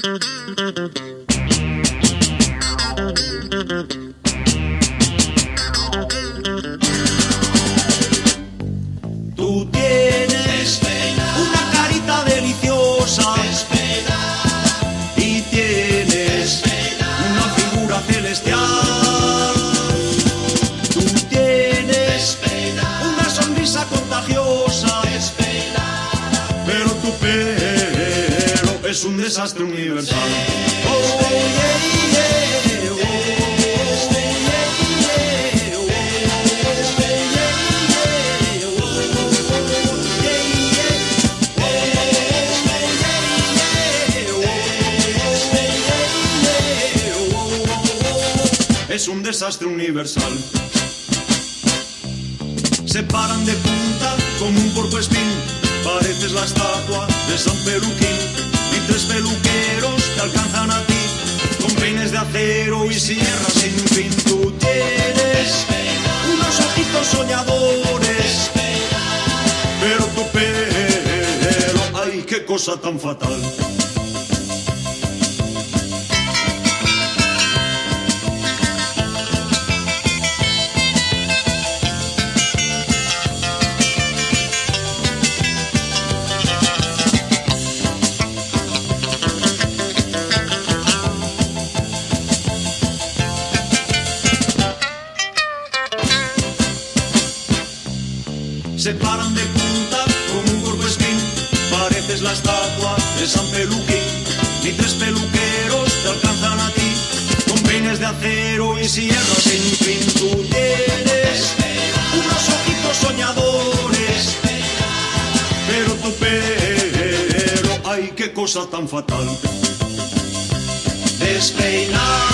Tú tienes una carita deliciosa. Y tienes una figura celestial. Es un desastre universal. Es un desastre universal. Se paran de punta como un porco espín. Pareces la estatua de San Peluquín. Tres peluqueros te alcanzan a ti con peines de acero y sierras sin fin. Tú tienes unos ojitos soñadores, pero tu pelo, ay, qué cosa tan fatal. Se paran de punta como un corpo espín. Pareces la estatua de San Peluquín. Ni tres peluqueros te alcanzan a ti con peines de acero y sierras sin fin. Tú tienes unos ojitos soñadores, pero tu pelo, ay, qué cosa tan fatal. Despeinado